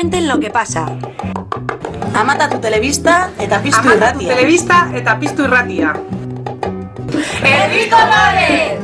Cuenten lo que pasa. Amata tu televista eta piztu Amata tu irratia. telebista eta piztu irratia. ¡Herri Colores!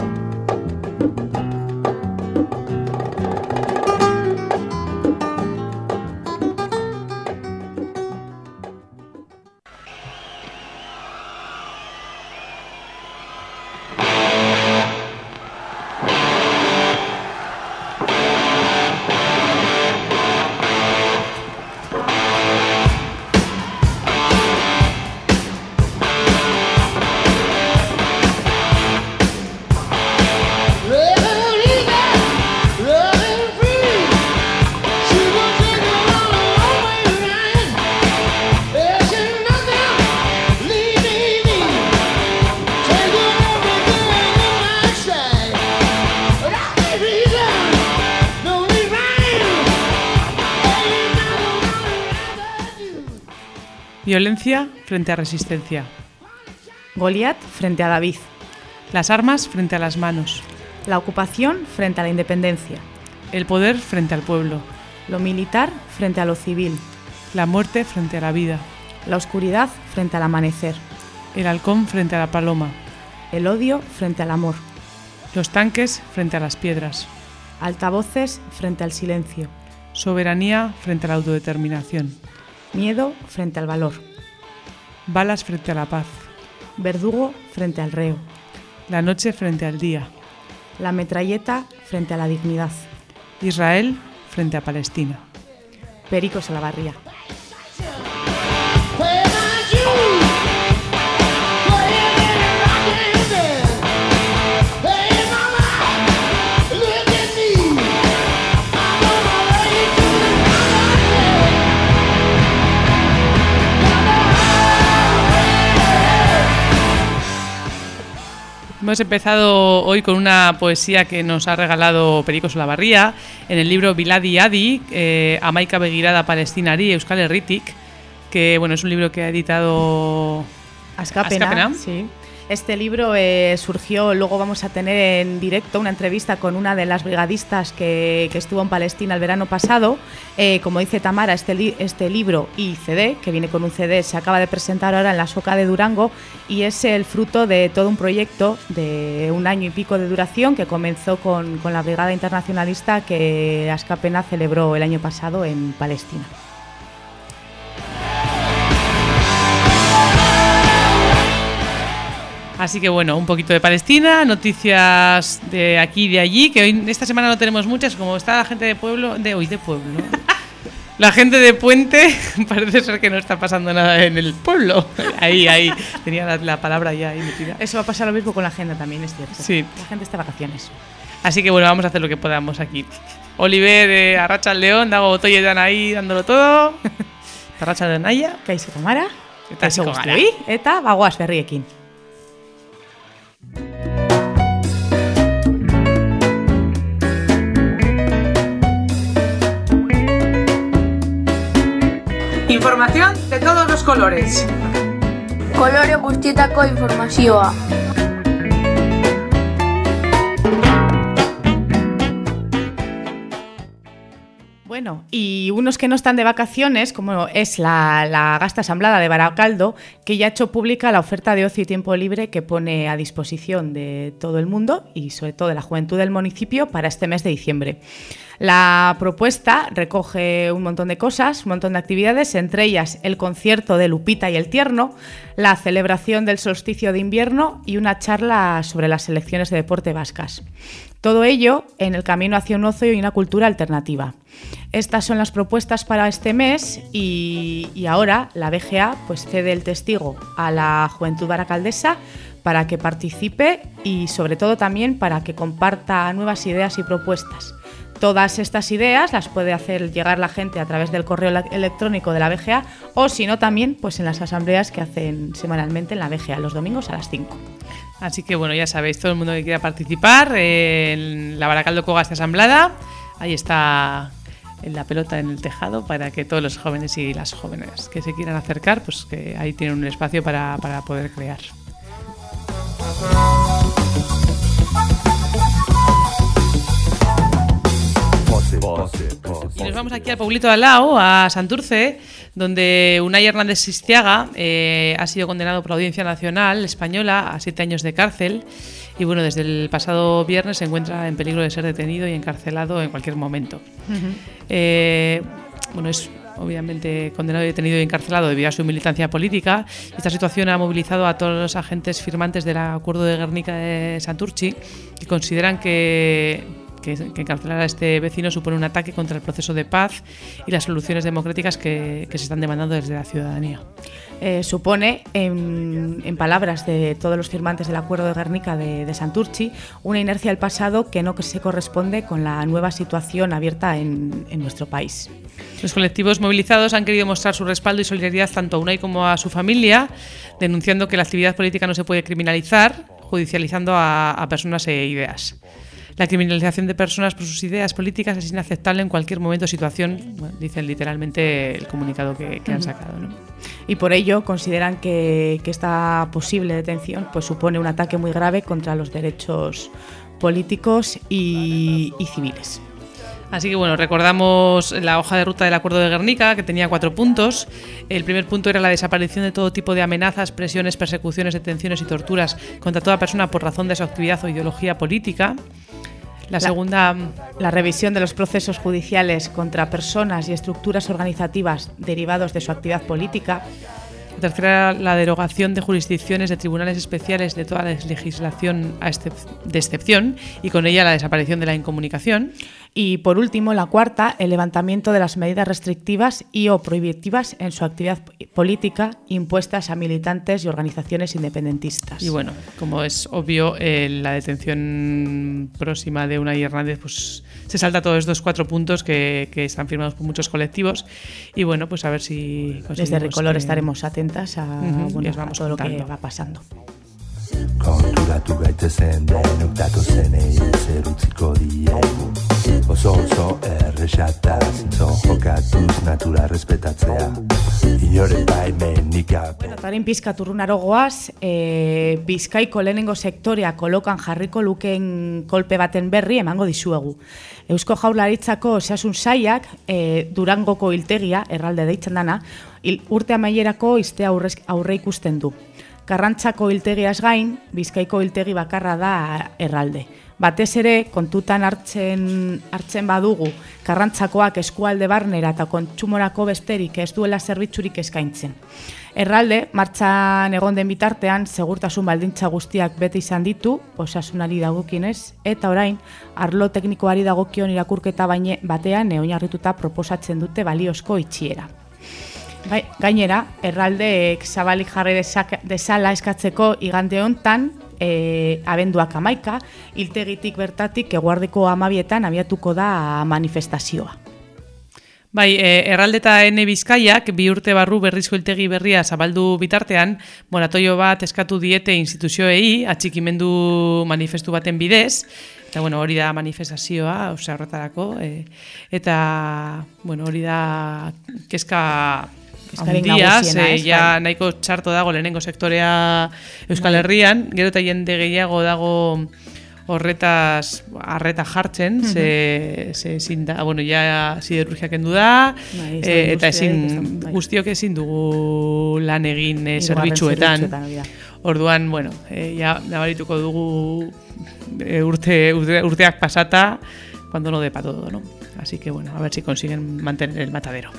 Violencia frente a resistencia. Goliat frente a David. Las armas frente a las manos. La ocupación frente a la independencia. El poder frente al pueblo. Lo militar frente a lo civil. La muerte frente a la vida. La oscuridad frente al amanecer. El halcón frente a la paloma. El odio frente al amor. Los tanques frente a las piedras. Altavoces frente al silencio. Soberanía frente a la autodeterminación. Miedo frente al valor. Balas frente a la paz. Verdugo frente al reo. La noche frente al día. La metralleta frente a la dignidad. Israel frente a Palestina. Perico Salavarría. Hemos empezado hoy con una poesía que nos ha regalado Perico Solabarría en el libro Biladi Adi, eh, Amaika Begirada Palestinari Euskal Herritik, que bueno, es un libro que ha editado Azcapena. sí. Este libro eh, surgió, luego vamos a tener en directo una entrevista con una de las brigadistas que, estuvo en Palestina el verano pasado. Eh, como dice Tamara, este, este libro y CD, que viene con un CD, se acaba de presentar ahora en la Soca de Durango y es el fruto de todo un proyecto de un año y pico de duración que comenzó con, con la Brigada Internacionalista que Azcapena celebró el año pasado en Palestina. Así que bueno, un poquito de Palestina, noticias de aquí y de allí, que hoy esta semana no tenemos muchas, como está la gente de pueblo, de hoy de pueblo. La gente de Puente parece ser que no está pasando nada en el pueblo. Ahí, ahí, tenía la, la palabra ya ahí metida. Eso va a pasar lo mismo con la agenda también, es cierto. Sí. La gente está de vacaciones. Así que bueno, vamos a hacer lo que podamos aquí. Oliver de Arracha al León, Dago Botoyetan ahí dándolo todo. Arracha de Naya. Kaixo Tamara, Eta kaixo guztioi, eta bagoaz berriekin. Información de todos los colores. Kolore guztietako informazioa. Bueno, y unos que no están de vacaciones, como es la, Gasta Asamblada de Baracaldo, que ya ha hecho pública la oferta de ocio y tiempo libre que pone a disposición de todo el mundo y sobre todo de la juventud del municipio para este mes de diciembre. La propuesta recoge un montón de cosas, un montón de actividades, entre ellas el concierto de Lupita y el Tierno, la celebración del solsticio de invierno y una charla sobre las selecciones de deporte vascas. Todo ello en el camino hacia un ocio y una cultura alternativa. Estas son las propuestas para este mes y, ahora la BGA pues, cede el testigo a la juventud baracaldesa para que participe y sobre todo también para que comparta nuevas ideas y propuestas. Todas estas ideas las puede hacer llegar la gente a través del correo ele- electrónico de la BGA o si no también pues en las asambleas que hacen semanalmente en la BGA los domingos a las 5. Así que bueno, ya sabéis, todo el mundo que quiera participar eh, en la Baracaldo Cogas de Asamblada, ahí está en la pelota en el tejado para que todos los jóvenes y las jóvenes que se quieran acercar, pues que ahí tienen un espacio para, para poder crear. Vamos aquí al pueblito de al lado, a Santurce, donde Unai Hernández Sistiaga eh, ha sido condenado por la Audiencia Nacional Española a siete años de cárcel. Y bueno, desde el pasado viernes se encuentra en peligro de ser detenido y encarcelado en cualquier momento. Eh, bueno, es obviamente condenado detenido y encarcelado debido a su militancia política. Esta situación ha movilizado a todos los agentes firmantes del Acuerdo de Guernica de Santurchi, que consideran que, que, que encarcelar a este vecino supone un ataque contra el proceso de paz y las soluciones democráticas que, que se están demandando desde la ciudadanía. Eh, supone, en, en, palabras de todos los firmantes del Acuerdo de Guernica de, de, Santurchi, una inercia del pasado que no se corresponde con la nueva situación abierta en, en, nuestro país. Los colectivos movilizados han querido mostrar su respaldo y solidaridad tanto a UNAI como a su familia, denunciando que la actividad política no se puede criminalizar, judicializando a, a personas e ideas. La criminalización de personas por sus ideas políticas es inaceptable en cualquier momento o situación, bueno, dicen literalmente el comunicado que, que han sacado. ¿no? Y por ello consideran que, que, esta posible detención pues, supone un ataque muy grave contra los derechos políticos y, y civiles. Así que bueno, recordamos la hoja de ruta del Acuerdo de Guernica, que tenía cuatro puntos. El primer punto era la desaparición de todo tipo de amenazas, presiones, persecuciones, detenciones y torturas contra toda persona por razón de su actividad o ideología política. La, segunda. La revisión de los procesos judiciales contra personas y estructuras organizativas derivados de su actividad política. La tercera, la derogación de jurisdicciones de tribunales especiales de toda la legislación de excepción y con ella la desaparición de la incomunicación. Y por último, la cuarta, el levantamiento de las medidas restrictivas y o prohibitivas en su actividad política impuestas a militantes y organizaciones independentistas. Y bueno, como es obvio, eh, la detención próxima de Unai Hernández pues, se salta todos estos cuatro puntos que, que, están firmados por muchos colectivos. Y bueno, pues a ver si... Desde Recolor que... estaremos atentas a, uh -huh, bueno, vamos a todo contando. lo que va pasando. Konturatu gaitezen denok datozenei zer utziko diegu Oso oso errexata zintzo jokatuz natura respetatzea Inore baimenik gabe Bueno, tarin pizka turrunaro goaz, e, Bizkaiko lehenengo sektorea kolokan jarriko lukeen kolpe baten berri emango dizuegu. Eusko jaularitzako osasun saiak e, Durangoko iltegia, erralde deitzen dana, il, urte amaierako izte aurre ikusten du. Karrantzako iltegiaz gain, Bizkaiko iltegi bakarra da erralde. Batez ere, kontutan hartzen, hartzen badugu, karrantzakoak eskualde barnera eta kontsumorako besterik ez duela zerbitzurik eskaintzen. Erralde, martxan egon den bitartean, segurtasun baldintza guztiak bete izan ditu, osasunari dagokinez, eta orain, arlo teknikoari dagokion irakurketa baine batean neoinarrituta proposatzen dute baliozko itxiera. Gainera, erraldeek zabalik jarri desala eskatzeko igande hontan, e, abenduak amaika, iltegitik bertatik eguardiko amabietan abiatuko da manifestazioa. Bai, e, erralde eta ene bizkaiak bi urte barru berrizko iltegi berria zabaldu bitartean, moratoio bat eskatu diete instituzioei, atxikimendu manifestu baten bidez, eta bueno, hori da manifestazioa, osea horretarako, e, eta bueno, hori da keska handiaz, e, ja nahiko txarto dago lehenengo sektorea Euskal Herrian, gero eta jende gehiago dago horretaz arreta jartzen, uh -huh. ze, ze ezin da, bueno, ja siderurgia kendu da, bai, e, eta ezin bai. guztiok ezin dugu lan egin e, zerbitzuetan. Orduan, bueno, e, ja nabarituko dugu e, urte, urte, urteak pasata, cuando no depa todo, ¿no? Así que, bueno, a ver si consiguen mantener el matadero.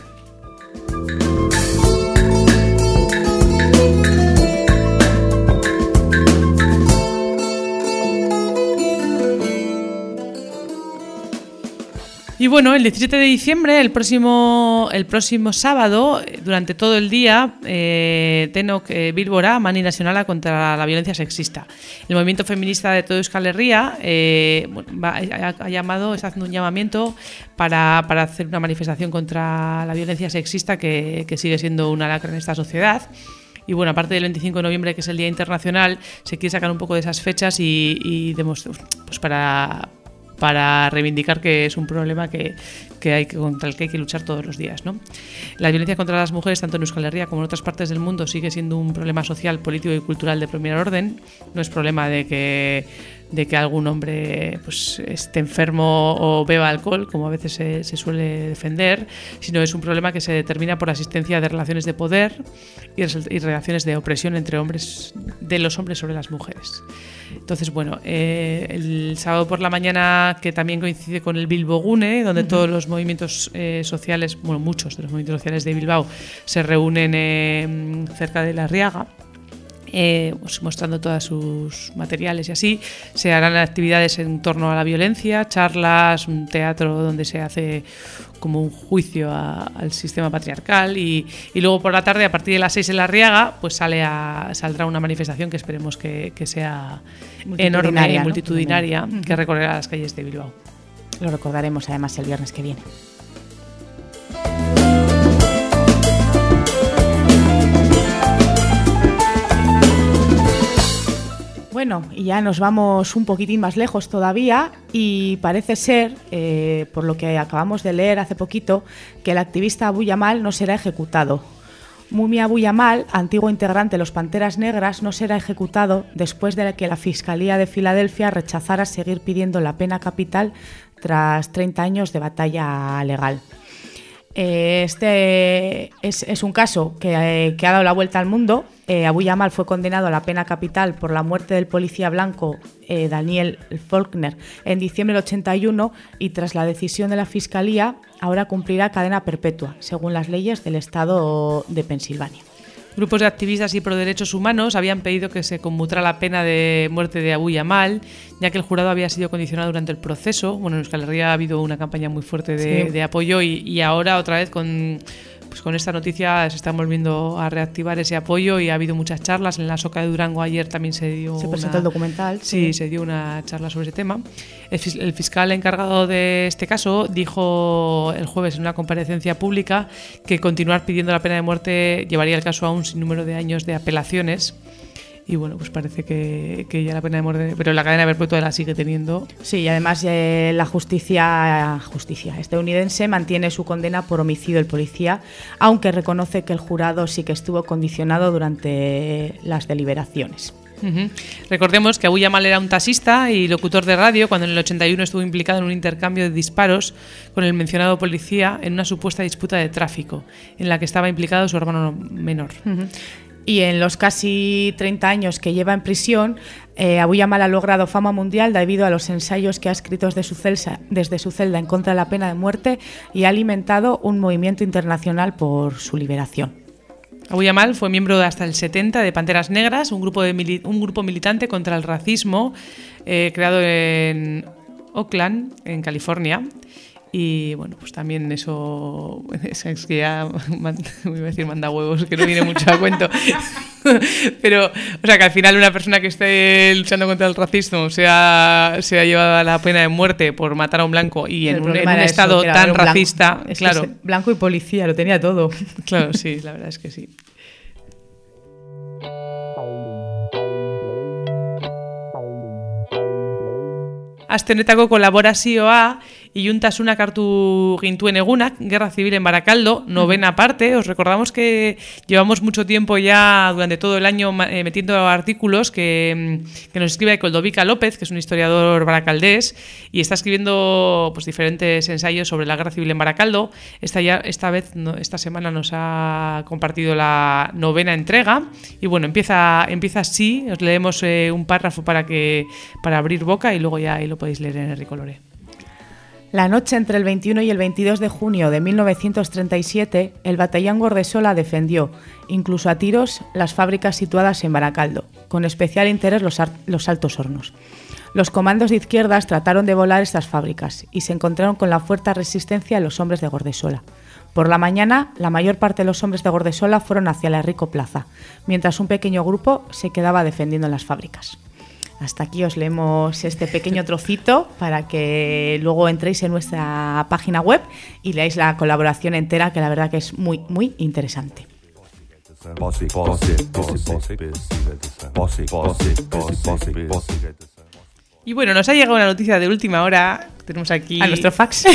Y bueno, el 17 de diciembre, el próximo, el próximo sábado, durante todo el día, eh, Tenok eh, Bilbora, Mani Nacional contra la violencia sexista. El movimiento feminista de todo Euskal Herria eh, va, ha, ha, llamado, está haciendo un llamamiento para, para, hacer una manifestación contra la violencia sexista que, que sigue siendo una lacra en esta sociedad. Y bueno, aparte del 25 de noviembre, que es el Día Internacional, se quiere sacar un poco de esas fechas y, y demostrar, pues para, para reivindicar que es un problema que, que hay contra el que hay que luchar todos los días. ¿no? La violencia contra las mujeres, tanto en Euskal Herria como en otras partes del mundo, sigue siendo un problema social, político y cultural de primer orden. No es problema de que de que algún hombre pues, esté enfermo o beba alcohol, como a veces se, se suele defender, sino es un problema que se determina por la existencia de relaciones de poder y relaciones de opresión entre hombres, de los hombres sobre las mujeres. Entonces, bueno, eh, el sábado por la mañana, que también coincide con el Bilbo Gune, donde todos los movimientos eh, sociales, bueno, muchos de los movimientos sociales de Bilbao se reúnen eh, cerca de la Riaga, eh, pues mostrando todos sus materiales y así. Se harán actividades en torno a la violencia, charlas, un teatro donde se hace como un juicio a- al sistema patriarcal y, y luego por la tarde, a partir de las 6 en la Riaga, pues sale a, saldrá una manifestación que esperemos que, que sea enorme Multitudinaria, y ¿no? multitudinaria, que recorrerá las calles de Bilbao. Lo recordaremos además el viernes que viene. Bueno, y ya nos vamos un poquitín más lejos todavía y parece ser, eh, por lo que acabamos de leer hace poquito, que el activista Abu Yamal no será ejecutado. Mumia Abu Yamal, antiguo integrante de los Panteras Negras, no será ejecutado después de que la Fiscalía de Filadelfia rechazara seguir pidiendo la pena capital tras 30 años de batalla legal. Eh, Este es, un caso que, eh, que ha dado la vuelta al mundo. Eh, Abu Yamal fue condenado a la pena capital por la muerte del policía blanco Daniel Faulkner en diciembre del 81 y tras la decisión de la Fiscalía ahora cumplirá cadena perpetua, según las leyes del estado de Pensilvania. Grupos de activistas y pro derechos humanos habían pedido que se conmutara la pena de muerte de Abu Yamal, ya que el jurado había sido condicionado durante el proceso. Bueno, en Euskal Herria ha habido una campaña muy fuerte de, Sí. de apoyo y, y ahora otra vez con, pues con esta noticia se están volviendo a reactivar ese apoyo y ha habido muchas charlas. En la Soca de Durango ayer también se dio Se presentó una- el documental. Sí, se dio una charla sobre ese tema. El, el fiscal encargado de este caso dijo el jueves en una comparecencia pública que continuar pidiendo la pena de muerte llevaría el caso a un sinnúmero de años de apelaciones. Y bueno, pues parece que, que ya la pena de muerte, pero la cadena perpetua la sigue teniendo. Sí, y además eh, la justicia, justicia estadounidense mantiene su condena por homicidio del policía, aunque reconoce que el jurado sí que estuvo condicionado durante las deliberaciones. Ujú. Recordemos que Abu Yamal era un taxista y locutor de radio cuando en el 81 estuvo implicado en un intercambio de disparos con el mencionado policía en una supuesta disputa de tráfico, en la que estaba implicado su hermano menor. Y en los casi 30 años que lleva en prisión, eh, Abu Yamal ha logrado fama mundial debido a los ensayos que ha escrito desde su, celda en contra de la pena de muerte y ha alimentado un movimiento internacional por su liberación. Abu Yamal fue miembro de hasta el 70 de Panteras Negras, un grupo militante contra el racismo eh, creado en Oakland, en California. Y bueno, pues también eso es que ya man- iba a decir manda huevos, que no viene mucho a cuento. Pero, o sea, que al final una persona que esté luchando contra el racismo sea, sea llevada a la pena de muerte por matar a un blanco y en un, en problema un era eso, estado tan racista, Es claro, blanco y policía, lo tenía todo. claro, sí, la verdad es que sí. Astenetako kolaborazioa iluntasuna hartu gintuen egunak, Guerra Civil en Baracaldo, novena parte. Os recordamos que llevamos mucho tiempo ya durante todo el año eh, metiendo artículos que, mm, que nos escribe Coldovica López, que es un historiador baracaldés, y está escribiendo pues, diferentes ensayos sobre la Guerra Civil en Baracaldo. Esta, ya, esta vez, no- esta semana nos ha compartido la novena entrega. Y bueno, empieza, empieza así. Os leemos eh, un párrafo para, que, para abrir boca y luego ya ahí lo podéis leer en el Ricolore. La noche entre el 21 y el 22 de junio de 1937, el batallón Gordesola defendió, incluso a tiros, las fábricas situadas en Baracaldo, con especial interés los, los altos hornos. Los comandos de izquierdas trataron de volar estas fábricas y se encontraron con la fuerte resistencia de los hombres de Gordesola. Por la mañana, la mayor parte de los hombres de Gordesola fueron hacia la Rico Plaza, mientras un pequeño grupo se quedaba defendiendo en las fábricas. Hasta aquí os leemos este pequeño trocito para que luego entréis en nuestra página web y leáis la colaboración entera, que la verdad que es muy, muy interesante. Y bueno, nos ha llegado una noticia de última hora. Tenemos aquí. A nuestro fax.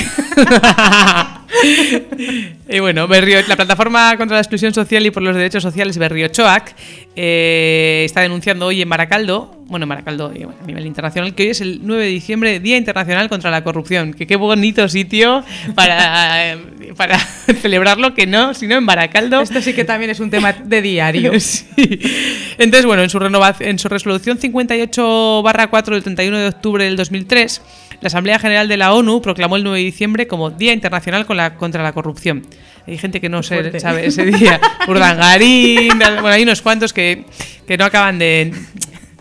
y bueno, Berrio- la plataforma contra la exclusión social y por los derechos sociales Berriochoac eh, está denunciando hoy en Baracaldo bueno, en Baracaldo y bueno, a nivel internacional, que hoy es el 9 de diciembre, Día Internacional contra la Corrupción. Que qué bonito sitio para, para celebrarlo, que no, sino en Baracaldo. Esto sí que también es un tema de diario. Sí. Entonces, bueno, en su, renovación, en su resolución 58-4 del 31 de octubre del 2003, la Asamblea General de la ONU proclamó el 9 de diciembre como Día Internacional con la- contra la Corrupción. Hay gente que no se sabe ese día. Urdangarín, bueno, hay unos cuantos que, que no acaban de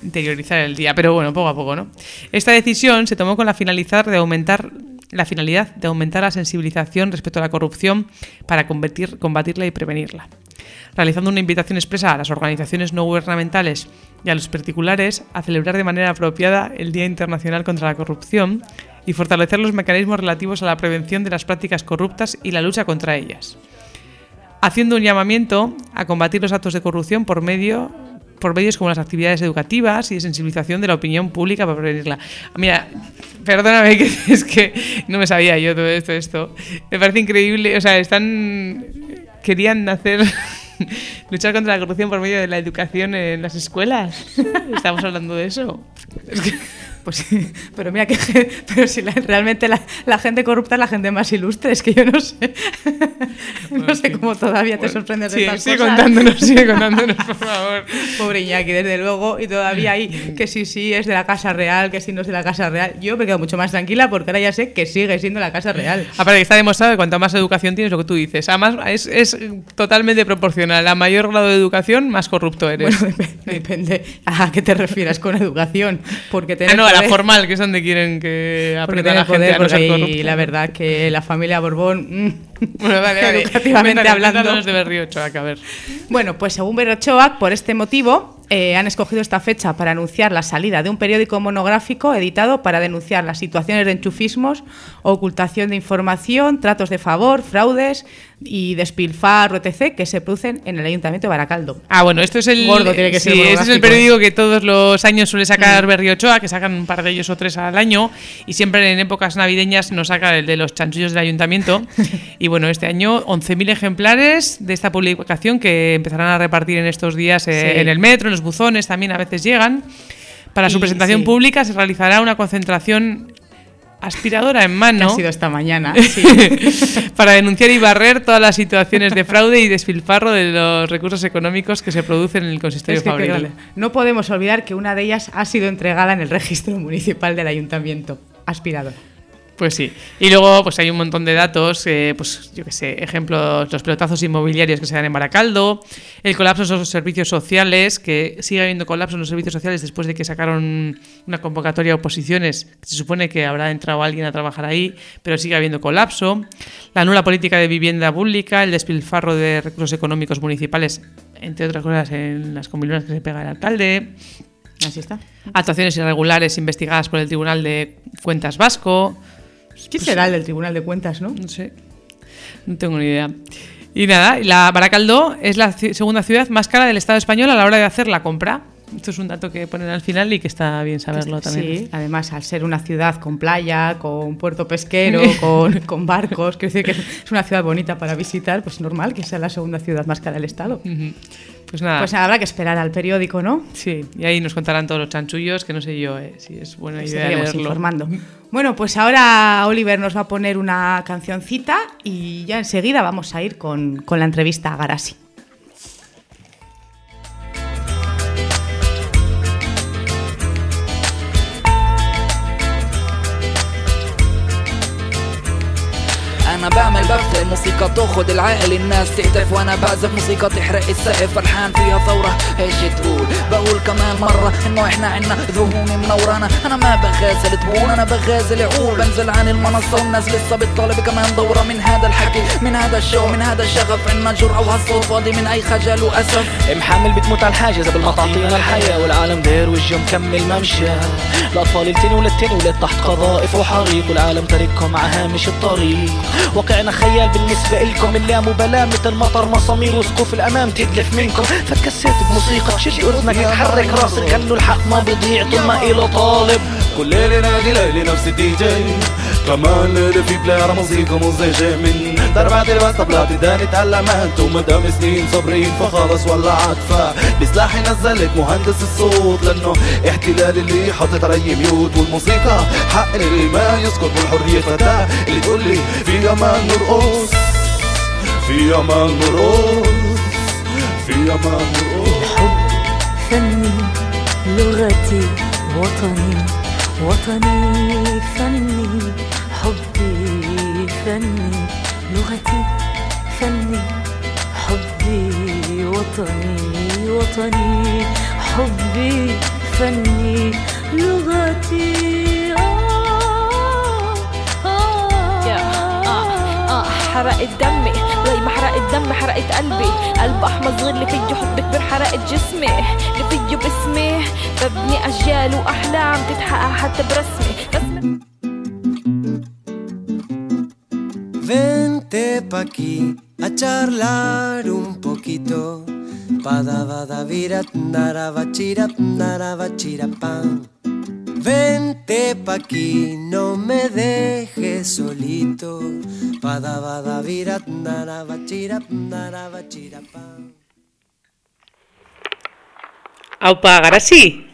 interiorizar el día, pero bueno, poco a poco, ¿no? Esta decisión se tomó con la finalidad de aumentar la finalidad de aumentar la sensibilización respecto a la corrupción para combatir- combatirla y prevenirla realizando una invitación expresa a las organizaciones no gubernamentales y a los particulares a celebrar de manera apropiada el Día Internacional contra la Corrupción y fortalecer los mecanismos relativos a la prevención de las prácticas corruptas y la lucha contra ellas. Haciendo un llamamiento a combatir los actos de corrupción por medio por medios como las actividades educativas y de sensibilización de la opinión pública para prevenirla. Mira, perdóname que es que no me sabía yo todo esto, esto. Me parece increíble, o sea, están querían hacer luchar contra la corrupción por medio de la educación en las escuelas. Estamos hablando de eso. Es que- Pues sí, pero mira que pero si la- realmente la, la gente corrupta es la gente más ilustre, es que yo no sé. no sé cómo todavía te sorprendes de Sí, estas sigue cosas. contándonos, sigue contándonos, por favor. Pobre Iñaki, desde luego, y todavía hay que sí, sí, es de la Casa Real, que sí, no es de la Casa Real. Yo me quedo mucho más tranquila porque ahora ya sé que sigue siendo la Casa Real. Aparte que está demostrado que cuanto más educación tienes, lo que tú dices. Además, es, es totalmente proporcional. A mayor grado de educación, más corrupto eres. Bueno, dep- depende a qué te refieras con educación. Porque tener Ah, no, a la poder- formal, que es donde quieren que aprenda la gente poder, a no ser y la verdad que la familia Borbón, mm, Bueno, vale, vale. educativamente hablando. cuéntanos de a ver. Bueno, pues según Berochoac, por este motivo, eh, han escogido esta fecha para anunciar la salida de un periódico monográfico editado para denunciar las situaciones de enchufismos, ocultación de información, tratos de favor, fraudes y despilfarro, etc., que se producen en el Ayuntamiento de Baracaldo. Ah, bueno, esto es el. Gordo tiene que ser este es el. Mm. periódico que todos los años suele sacar Berrio Ochoa, que sacan un par de ellos o tres al año. Y siempre en épocas navideñas nos saca el de los chanchullos del ayuntamiento. y bueno, este año 11.000 ejemplares de esta publicación que empezarán a repartir en estos días eh, Sí. en el metro, en los buzones, también a veces llegan. Para su Y- presentación sí. pública se realizará una concentración aspiradora en Que mano. ha sido esta mañana. sí. para denunciar y barrer todas las situaciones de fraude y despilfarro de los recursos económicos que se producen en el consistorio Es que, fabril. no podemos olvidar que una de ellas ha sido entregada en el registro municipal del ayuntamiento. Aspirador. Pues sí. Y luego pues hay un montón de datos, eh, pues yo qué sé, ejemplos, los pelotazos inmobiliarios que se dan en Baracaldo, el colapso en los servicios sociales, que sigue habiendo colapso en los servicios sociales después de que sacaron una convocatoria a oposiciones, que se supone que habrá entrado alguien a trabajar ahí, pero sigue habiendo colapso, la nula política de vivienda pública, el despilfarro de recursos económicos municipales, entre otras cosas en las comilonas que se pega el alcalde, Así está. actuaciones irregulares investigadas por el Tribunal de Cuentas Vasco, ¿Quién será el del Tribunal de Cuentas, no? no sé. No tengo ni idea. Y nada, la Baracaldo es la segunda ciudad más cara del Estado español a la hora de hacer la compra. Esto es un dato que ponen al final y que está bien saberlo también. Sí, además al ser una ciudad con playa, con puerto pesquero, con, con barcos, quiero decir que es una ciudad bonita para visitar, pues normal que sea la segunda ciudad más cara del estado. Pues nada. Pues nada, habrá que esperar al periódico, ¿no? Sí, y ahí nos contarán todos los chanchullos, que no sé yo eh, si es buena idea Seguiremos leerlo. informando. Bueno, pues ahora Oliver nos va a poner una cancioncita y ya enseguida vamos a ir con, con la entrevista a Garasi. الموسيقى تاخد العقل الناس تهتف وأنا بعزف موسيقى تحرق السقف. فرحان فيها ثورة إيش تقول؟ بقول كمان مرة إنه إحنا عنا ذهون منورانا أنا ما بغازل تقول أنا بغازل عقول بنزل عن المنصة والناس لسه بتطالب كمان دورة. من هذا الحكي من هذا الشو من هذا الشغف. عنا جرأة وهالصوت فاضي من أي خجل وأسف. محمل بتموت على الحاجز قبل ما تعطينا الحياة. والعالم داير وجه مكمل ممشى الأطفال التاني وللتاني ولاد تحت قذائف وحريق. والعالم تاركهم على هامش الطريق. واقعنا خيال بالنسبة إلكم اللامبالاة مثل مطر مسامير وسقوف الأمام تدلف منكم. فتكسيت بموسيقى شد أذنك تحرك راسك خلوا الحق ما بيضيع طول ما إله طالب. كل ليلة نادي ليلي نفس الدي جي. كمان ليلة في بلاي موسيقى مزعجة من ربعت الوسط اداني اتعلمت وما دام سنين صابرين فخلص ولعت فبسلاحي نزلت مهندس الصوت لأنه احتلال اللي حاطط علي ميوت. والموسيقى حق اللي ما يسكت والحرية فتاة. اللي تقول لي في أمان نرقص في أمان نرقص في أمان نرقص فني لغتي وطني وطني فني. حبي فني لغتي فني. حبي وطني وطني. حبي فني لغتي. آه حرقت دمي زي ما حرقت دمي حرقت قلبي قلب أحمر صغير اللي فيه حب كبير حرقت جسمي اللي فيه باسمي ببني أجيال وأحلام تتحقق حتى برسمي رسمي Vente pa' aquí a charlar un poquito. Pada bada virat narava chirap narava chirapam. Vente pa' aquí, no me dejes solito. Aupa, Garasi.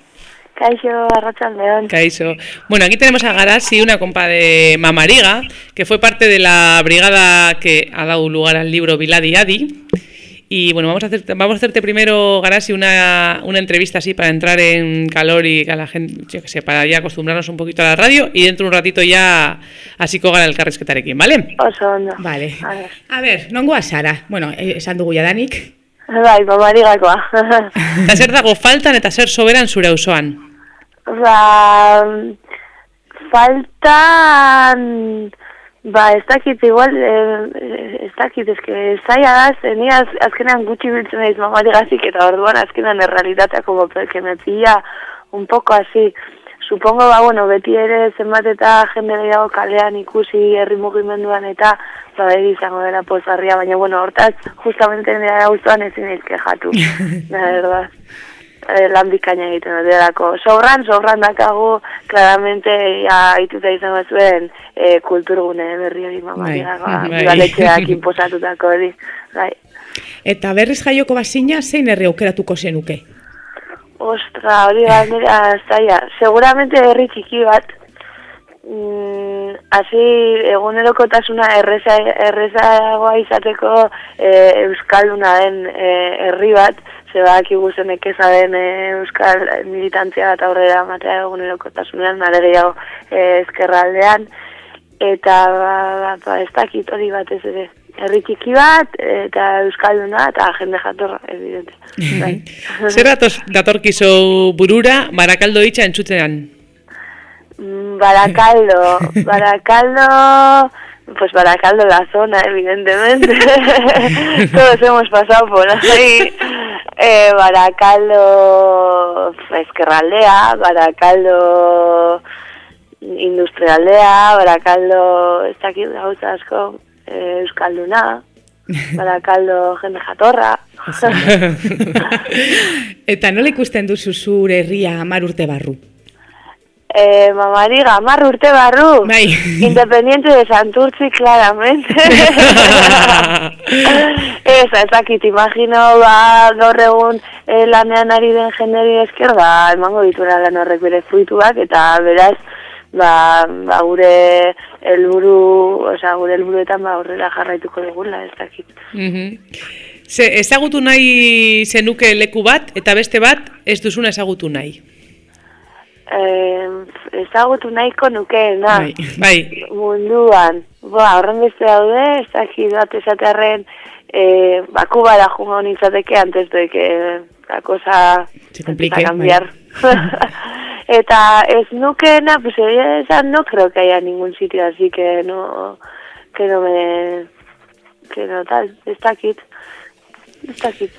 Kaixo, Arrachaldeón. Kaixo. Bueno, aquí tenemos a Garasi, una compa de Mamariga, que fue parte de la brigada que ha dado lugar al libro Viladi Adi. Y bueno, vamos a, hacer, vamos a hacerte primero, Garasi, una, una entrevista así para entrar en calor y que a la gente, yo que sé, para ya acostumbrarnos un poquito a la radio y dentro de un ratito ya así gara elkarrezketarekin, ¿vale? Oso ondo. Vale. A ver. A ber, nongoa zara? Bueno, eh, esan dugu jadanik. Bai, mamarigakoa. Eta zer dago faltan eta zer soberan zure auzoan? Ba, faltan... Ba, ez dakit, igual, eh, ez dakit, ez que zaila da, ze ni az, azkenean gutxi biltzen naiz mamarigazik, eta orduan azkenean errealitatea como que me pilla un poco así. Supongo, ba, bueno, beti ere zenbat eta jende gehiago kalean ikusi herri mugimenduan eta ba, beti izango dela pozarria, baina, bueno, hortaz, justamente nire guztuan ezin naiz kejatu, la verdad. Eh, lan bikaina egiten dutelako. Sobran, sobran dakagu, claramente, ja, ituta izango zuen eh, kulturgune berri hori mamariagoa, bai. udaletxeak inposatutako hori. Bai. Eta berriz jaioko bazina, zein herri aukeratuko zenuke? Ostra, hori bandera zaila. Seguramente herri txiki bat, mm, hasi egunerokotasuna erreza, errezagoa izateko eh, euskalduna den eh, herri bat, zebak iguzen ekeza den eh, euskal militantzia bat aurrera matea egunerokotasunean, nare gehiago eh, ezkerraldean, eta ba, ba, ba, ez dakit hori batez ere. Herri txiki bat, eta euskalduna, eta jende jatorra, evidente. Bai. Zer datos, datorkizu burura, barakaldo hitza entzutzean? Mm, Barakaldo, Barakaldo, pues Barakaldo la zona, evidentemente. Todos hemos pasado por ahí. Eh, Barakaldo Ezkerraldea, Barakaldo Industrialdea, Barakaldo ez dakit gauza asko, eh, Euskalduna, Barakaldo jende jatorra. Eta nola ikusten duzu zure herria hamar urte barru? Eh, mamariga, amar urte barru. Bai. Independiente de Santurtzi, claramente. ez, ez dakit, imagino, ba, gaur egun eh, lanean ari den jenderi esker, ba, emango dituela lan horrek bere fruituak, eta beraz, ba, ba gure helburu, osea, gure helburuetan ba horrela jarraituko dugula, ez dakit. Mhm. Ze, ezagutu nahi zenuke leku bat, eta beste bat ez duzuna ezagutu nahi. Eh, ezagutu nahiko nukeena. Bai, bai. munduan. Ba, horren beste daude, ez dakit bat esatearen eh, baku bara jungo nintzateke antes de que la cosa Se complique, a cambiar. Eta ez nukeena, pues esa no creo que haya ningún sitio así que no que no me que no tal, ez dakit. Ez dakit.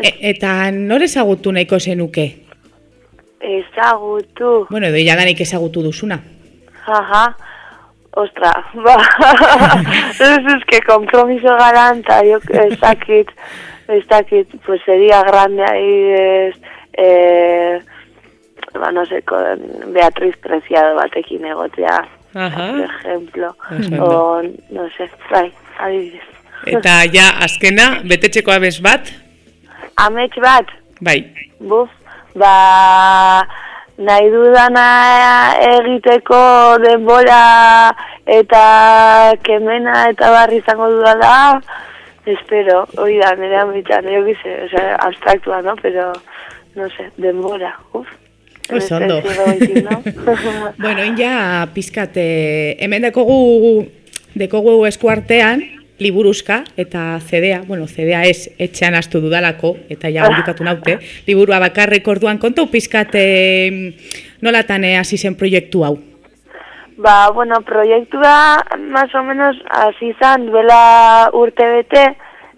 E, eta nor ezagutu nahiko zenuke? Ezagutu. Bueno, edo jadanik ezagutu duzuna. Ajá. Ostra, ba. ez es que compromiso garanta, yo ez dakit, ez dakit, pues sería grande ahí, es, eh, ba, no sé, con Beatriz Preciado batekin egotea, Aha. por ejemplo, o, no sé, bai. adibidez. Eta ja, azkena, betetxeko abez bat, Amets bat, bai. buf, ba, nahi dudana egiteko denbora eta kemena eta barri izango dudala, espero, hori da, nire amitan, jo gize, o sea, abstraktua, no? Pero, no sé, denbora, uf. En ondo. Bueno, ja pizkat, eh, hemen dekogu, dekogu eskuartean, liburuzka eta CD-a, bueno, CD-a ez etxean astu dudalako, eta ja ubikatu naute, liburua bakarrik orduan kontu pizkat eh, nolatan hasi zen proiektu hau. Ba, bueno, proiektua más o menos hasi izan duela urte bete,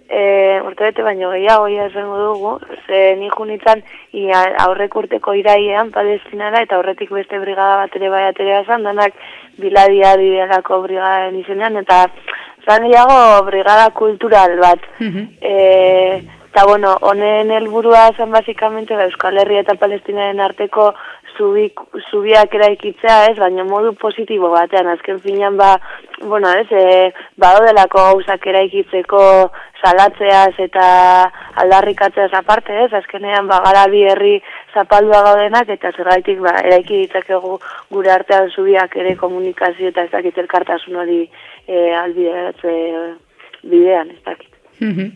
e, urte bete baino gehiago ja esango dugu, ze ni junitzen ia aurrek urteko irailean Palestinara eta aurretik beste brigada bat ere bai aterea zan, danak biladia didelako brigaden izenean, eta zan diago brigada kultural bat. Eh, eta bueno, honen helburua zen basikamente ba, Euskal Herria eta Palestinaren arteko zubik, zubiak eraikitzea, ez, baina modu positibo batean, azken finean ba, bueno, ez, e, badodelako gauzak eraikitzeko salatzeaz eta aldarrikatzeaz aparte, ez, azkenean ba, gara bi herri zapaldua gaudenak, eta zergaitik ba, eraiki ditzakegu gure artean zubiak ere komunikazio eta ez dakit elkartasun hori e, albideratze bidean, ez dakit. Mhm.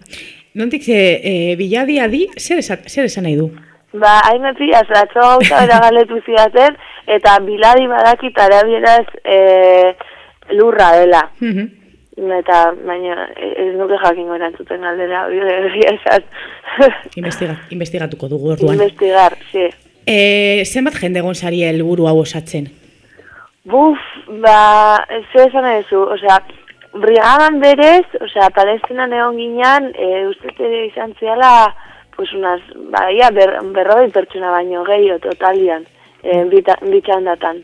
Nondik eh, eh, biladia di, zer esan, zer esan nahi du? Ba, hain me pilla, zatzo gauza bera galetu zidaten, eta biladi badakit arabieraz e, lurra dela. Mhm. Eta, baina, ez nuke jakingo erantzuten galdera, hori egia esan. Investiga, investigatuko dugu orduan. Investigar, sí. Eh, zenbat jende egon sari helburu hau osatzen? Buf, ba, ze esan ezu, osea, brigadan berez, osea, palestinan egon ginean, e, uste izan ziala, pues unas, ba, ia, ber, berroi pertsona baino gehiago totalian, e, bitxandatan.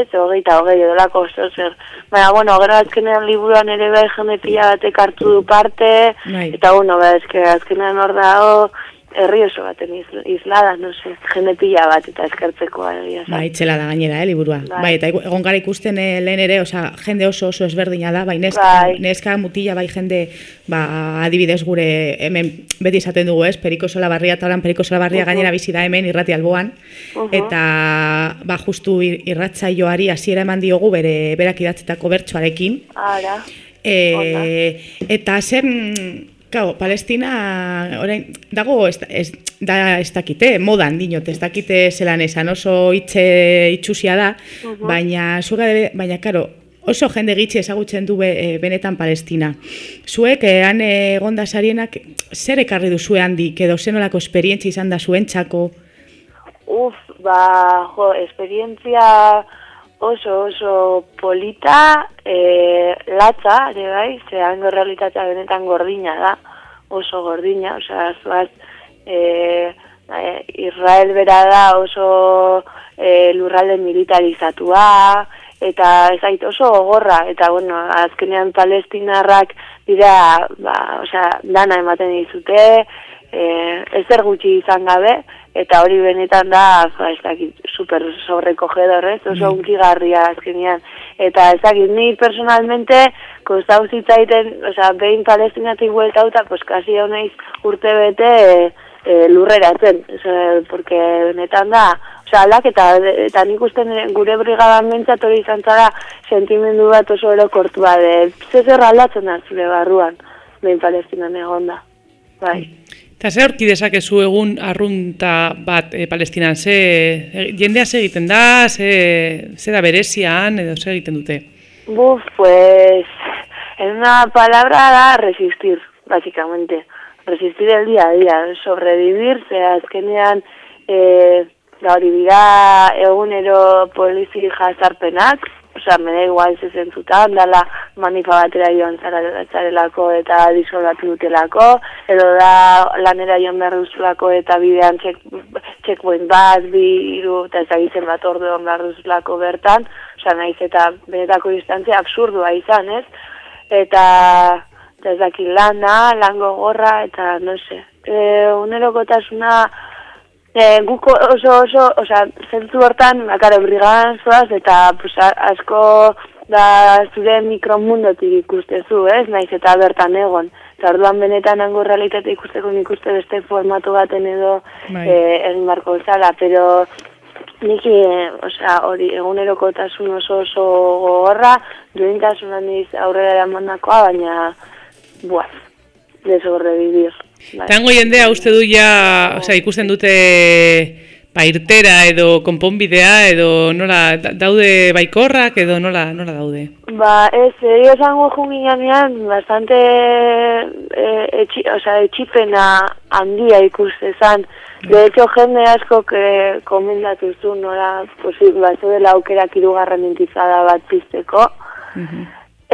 Ez, hogeita hogei edolako oso zer. Baina, bueno, gero azkenean liburuan ere bai jende pila batek hartu du parte, Bai. eta bueno, ba, eske azkenean hor dago, herri oso baten isla, islada, no sé, jende pila bat eta eskertzeko egia. Bai, txela da gainera, eh, liburua. Bai. Bai, eta egon gara ikusten eh, lehen ere, osea, jende oso oso ezberdina da, bai, neska, Bai. neska mutila, bai, jende, ba, adibidez gure, hemen beti esaten dugu, ez, Periko Solabarria, eta Periko Solabarria Ujú. gainera bizi da hemen irrati alboan, Ujú. eta, ba, justu ir- irratsaioari hasiera eman diogu bere, berak idatzetako bertsoarekin, Ara, E, eta mm, Claro, Palestina orain dago ez, ez, da ez dakite, modan dinot, ez dakite zelan esan oso hitze itxusia da, Mhm. baina zuga, baina karo, oso jende gitxi ezagutzen du be, e, benetan Palestina. Zuek, eh, han egonda sarienak, zer ekarri duzue handik, edo zenolako esperientzia izan da zuentzako? uf, ba, jo, esperientzia oso oso polita, e, latza, ere bai, ze hango realitatea benetan gordina da, oso gordina, osea, zuaz, e, e, Israel bera da oso e, lurralde militarizatua, eta ez ait oso gogorra, eta bueno, azkenean palestinarrak dira, ba, osea, dana ematen dizute, e, ezer gutxi izan gabe, eta hori benetan da, ba, ez dakit, super sobrecogedor, ez? Oso unkigarria azkenean. Eta ez dakit, ni personalmente, kostau zitzaiten, osea, behin palestinatik bueltauta, pues kasi hau naiz urte bete e, e, lurreratzen, osea, porque benetan da, osea, aldaketa, eta nik uste gure brigadan mentzat hori izan zara sentimendu bat oso erokortua de, zezer aldatzen da zure barruan, behin palestinan egonda. Bai. Eta zer aurki dezakezu egun arrunta bat e, Palestinan, ze, e, jendea egiten da, ze, ze da berezian, edo ze egiten dute? Buf, pues en una palabra da resistir, básicamente. Resistir el día a día, sobrevivir, ze azkenean eh, da hori dira egunero polizi jazarpenak, osea, me da igual ze zentzutan, dala manifa batera joan zarelako eta disolbatu dutelako, edo da lanera joan behar duzulako eta bidean check, checkpoint bat, bi, iru, eta ezagitzen bat ordu egon behar duzulako bertan, osea, naiz eta benetako distantzia absurdua izan, ez? Eta, ez dakit lana, lango gorra, eta no se. E, unerokotasuna, e, guk oso oso, osea, zentzu hortan, bakare, brigadan zoaz, eta pues, asko da zure mikromundotik ikustezu, ez? Naiz eta bertan egon. Eta orduan benetan hango realitate ikusteko nik uste beste formatu baten edo Bai. eh, egin barko zala, pero nik, eh, osea, hori egunerokotasun oso oso gogorra, duintasun handiz aurrera eramandakoa, baina, buaz, de sobrevivir. Bai. Tango jendea uste du ja, osea, ikusten dute ba, irtera edo konponbidea edo nola da- daude baikorrak edo nola nola daude. Ba, ez, erio esango jungianean, bastante e, etxi, osea, etxipena handia ikustezan. De hecho, jende asko que komendatu zu, nola, posi, ba, dela aukerak irugarren intizada bat pizteko.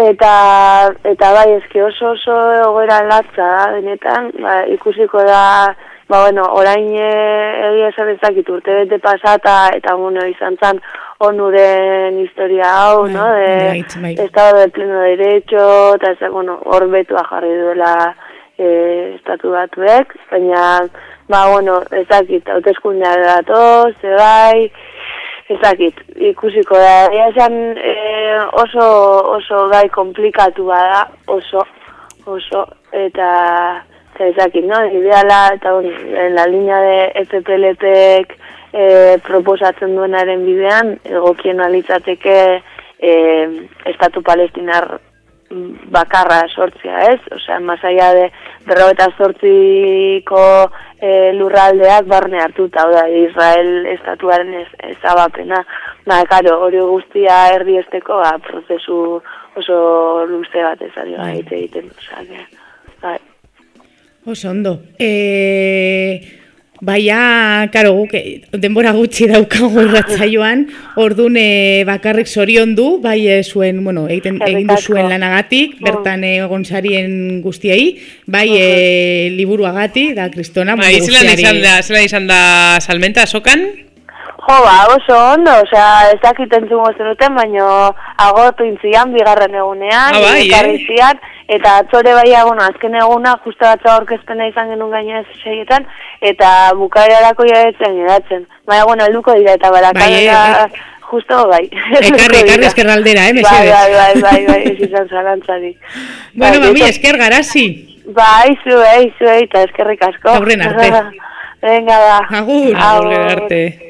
Eta, eta bai, eske oso oso egoera latza da, benetan, ba, ikusiko da, ba, bueno, orain e, egia esan ezakit urte bete pasata, eta, bueno, izan zan, onuren historia hau, no, de, right, bai. estado de pleno derecho, eta ez, bueno, hor betua jarri duela e, estatu batuek, baina, ba, bueno, ezakit, hauteskundea datoz, zebai, ezakit, ikusiko da, ea esan e, oso, oso gai komplikatu bada, oso, oso, eta, eta ezakit, no, ideala, eta bueno, en la línea de FPLP-ek e, proposatzen duenaren bidean, egokien alitzateke e, estatu palestinar bakarra sortzea, ez? Osea, allá de berrogeta zortziko e, lurraldeak barne hartuta, hau da, Israel estatuaren ez, ezabapena. Ba, karo, hori guztia erdiesteko, ba, prozesu oso luze bat ezari Bai. gaite egiten, osea, bai. Oso ondo. E, baina, karo, guk eh, denbora gutxi daukagu irratzaioan, ordun e, bakarrik zorion du, bai e, zuen, bueno, egiten, egin du zuen lanagatik, bertan egon zarien guztiei, bai e, liburuagatik, da kristona, Bai, zelan izan da, zelan izan da salmenta sokan? Jo, ba, oso ondo, osea, ez dakit entzungo zenuten, baino agortu intzian bigarren egunean, Ah, bai, eh? Eta atzore bai, bueno, azken eguna, justo batza aurkezpena izan genuen gaina seietan, eta bukaerarako jaetzen edatzen. Baina, bueno, helduko dira, eta Bai, barakadera, eh, justo bai. Ekarri, ekarri eskerraldera, eh, Bai, mesedez. bai, bai, bai, bai, ez izan zalantzarik. Bueno, Bai, mami, esker garazi. Bai, zuei, zuei, eta eskerrik asko. Aurren arte. Venga, da. Agur. Aurren arte.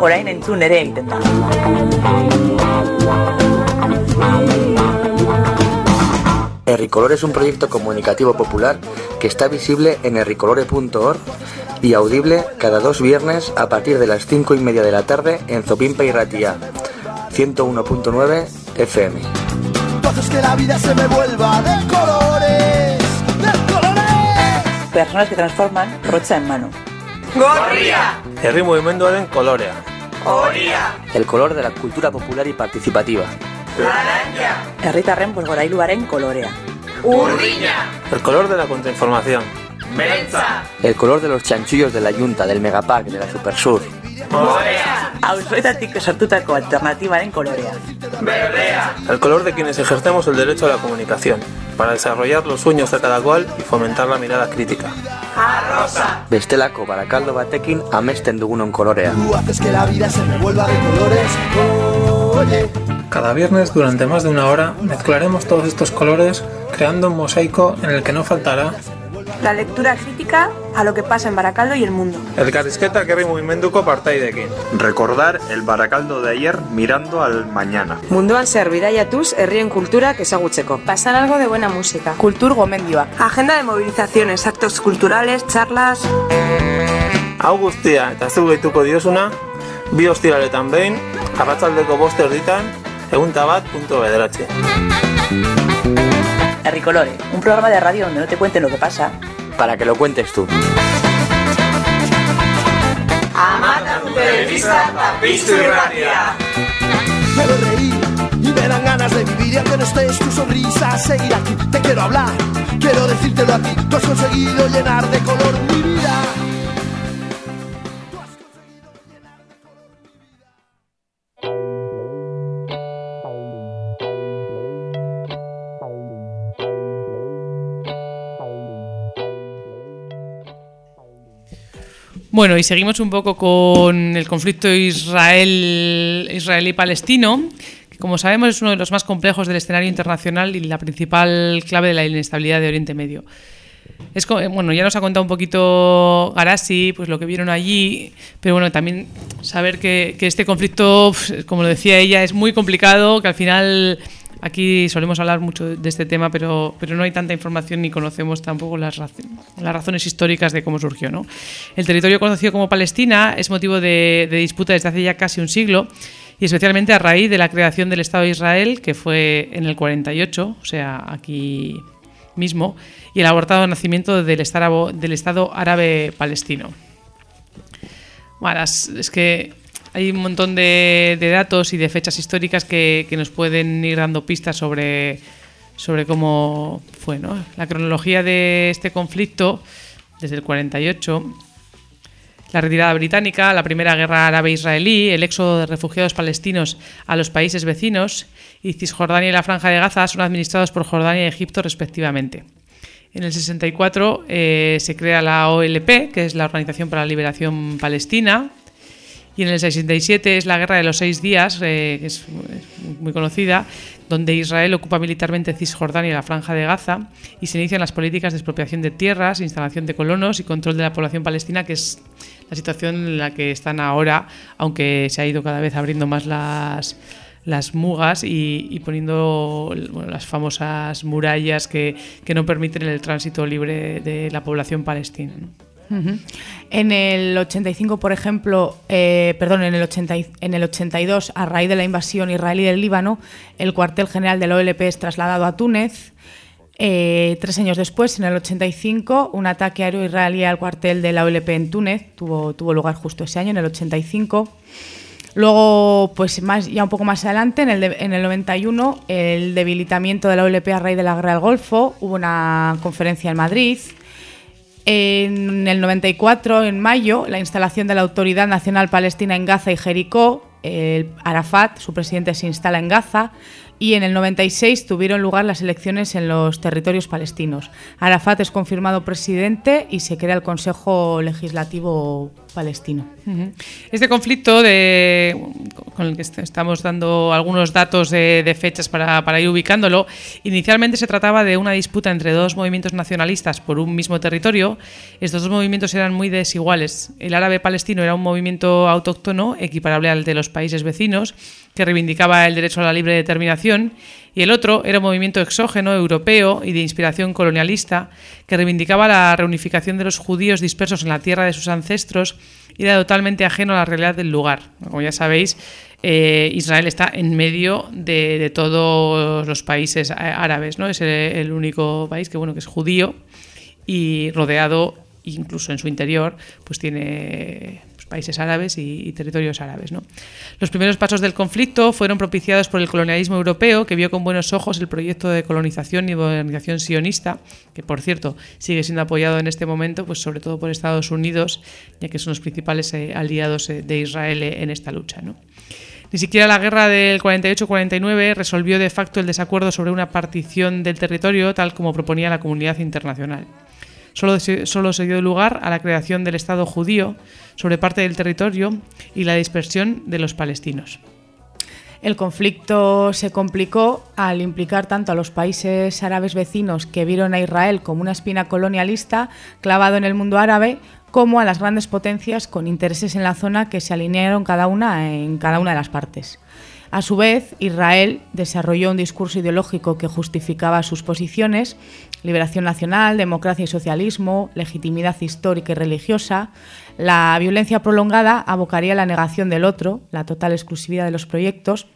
Orain entzun ere egiten da. Herricolor es un proyecto comunicativo popular que está visible en herricolore.org y audible cada dos viernes a partir de las cinco y media de la tarde en Zopimpa y Ratía, 101.9 FM. Que la vida se me vuelva de colores. De colores. Personas que transforman rocha en mano. Gorria. Herri mugimenduaren kolorea. Horia. El color de la cultura popular y participativa. Laranja. Herritarren posgorailuaren kolorea. Urdina. El color de la contrainformación. Beltza. El color de los chanchullos de la Junta, del Megapack, de la Supersur. Morea. Auzoetatik sortutako alternatibaren kolorea. Verdea. El color de quienes ejercemos el derecho a la comunicación, para desarrollar los sueños de cada cual y fomentar la mirada crítica. Arrosa. Bestelako barakaldo batekin amesten dugunon kolorea. Tú haces que la vida se revuelva de colores. Oye, Cada viernes, durante más de una hora, mezclaremos todos estos colores creando un mosaico en el que no faltará La lectura crítica a lo que pasa en Baracaldo y el mundo. el carrisqueta herri mugimenduko partaidekin. Recordar el Baracaldo de ayer mirando al mañana. Munduan zer bidaiatuz herrien kulturak ezagutzeko. Pasar algo de buena música. Kultur gomendioa. Agenda de movilizaciones, actos culturales, charlas. Hau guztia eta zeu gehituko diosuna, bi ostiraletan behin, arratzaldeko boste erditan, egunta bederatzi. Herricolore, un programa de radio donde no te cuenten lo que pasa. Para que lo cuentes tú. Amata tu telebista Tapistu Irratia. quiero reír y me dan ganas de vivir y aunque no estés tu sonrisa seguir aquí. Te quiero hablar, quiero decírtelo a ti. Tú has conseguido llenar de color mi vida. Bueno, y seguimos un poco con el conflicto Israel, israelí-palestino, que como sabemos es uno de los más complejos del escenario internacional y la principal clave de la inestabilidad de Oriente Medio. Bueno, ya nos ha contado un poquito Garasi, pues lo que vieron allí, pero bueno, también saber que, este conflicto, pf, como lo decía ella, es muy complicado, que al final aquí solemos hablar mucho de este tema, pero, pero no hay tanta información ni conocemos tampoco las, razo- las razones históricas de cómo surgió. ¿no? El territorio conocido como Palestina es motivo de, disputa desde hace ya casi un siglo y especialmente a raíz de la creación del Estado de Israel, que fue en el 48, o sea, aquí mismo, y el abortado nacimiento del Estado, del estado árabe palestino. Bueno, es que hay un montón de, datos y de fechas históricas que, que nos pueden ir dando pistas sobre, sobre cómo fue. ¿no? La cronología de este conflicto, desde el 48, la retirada británica, la primera guerra árabe-israelí, el éxodo de refugiados palestinos a los países vecinos y Cisjordania y la Franja de Gaza son administrados por Jordania y Egipto respectivamente. En el 64 eh, se crea la OLP, que es la Organización para la Liberación Palestina, y en el 67 es la Guerra de los Seis Días, eh, es muy conocida, donde Israel ocupa militarmente Cisjordania y la Franja de Gaza y se inician las políticas de expropiación de tierras, instalación de colonos y control de la población palestina, que es la situación en la que están ahora, aunque se ha ido cada vez abriendo más las, las mugas y, poniendo las famosas murallas que, que no permiten el tránsito libre de la población palestina. Ujú. En el 85, por ejemplo, eh, perdón, en el, 80 y- en el 82, a raíz de la invasión israelí del Líbano, el cuartel general del OLP es trasladado a Túnez. Eh, tres años después, en el 85, un ataque aéreo israelí al cuartel de la OLP en Túnez tuvo, tuvo lugar justo ese año, en el 85. Luego, pues más, ya un poco más adelante, en el, de- en el 91, el debilitamiento de la OLP a raíz de la guerra del Golfo, hubo una conferencia en Madrid. En el 94, en mayo, la instalación de la Autoridad Nacional Palestina en Gaza y Jericó, el Arafat, su presidente, se instala en Gaza. Y en el 96 tuvieron lugar las elecciones en los territorios palestinos. Arafat es confirmado presidente y se crea el Consejo Legislativo Palestino. Este conflicto con el que est- estamos dando algunos datos de, de fechas para, para ir ubicándolo, inicialmente se trataba de una disputa entre dos movimientos nacionalistas por un mismo territorio. Estos dos movimientos eran muy desiguales. El árabe palestino era un movimiento autóctono equiparable al de los países vecinos, que reivindicaba el derecho a la libre determinación, y el otro era un movimiento exógeno europeo y de inspiración colonialista que reivindicaba la reunificación de los judíos dispersos en la tierra de sus ancestros y era totalmente ajeno a la realidad del lugar. Como ya sabéis, eh, Israel está en medio de, todos los países árabes, ¿no? Es el, el único país que bueno que es judío y rodeado incluso en su interior, pues tiene países árabes y, territorios árabes. ¿no? Los primeros pasos del conflicto fueron propiciados por el colonialismo europeo, que vio con buenos ojos el proyecto de colonización y modernización sionista, que por cierto sigue siendo apoyado en este momento, pues sobre todo por Estados Unidos, ya que son los principales eh, aliados eh, de Israel eh, en esta lucha. Ni siquiera la guerra del 48-49 resolvió de facto el desacuerdo sobre una partición del territorio tal como proponía la comunidad internacional. Solo, solo se dio lugar a la creación del Estado judío sobre parte del territorio y la dispersión de los palestinos. El conflicto se complicó al implicar tanto a los países árabes vecinos que vieron a Israel como una espina colonialista clavado en el mundo árabe, como a las grandes potencias con intereses en la zona que se alinearon cada una en cada una de las partes. A su vez, Israel desarrolló un discurso ideológico que justificaba sus posiciones, liberación nacional, democracia y socialismo, legitimidad histórica y religiosa. La violencia prolongada abocaría a la negación del otro, la total exclusividad de los proyectos.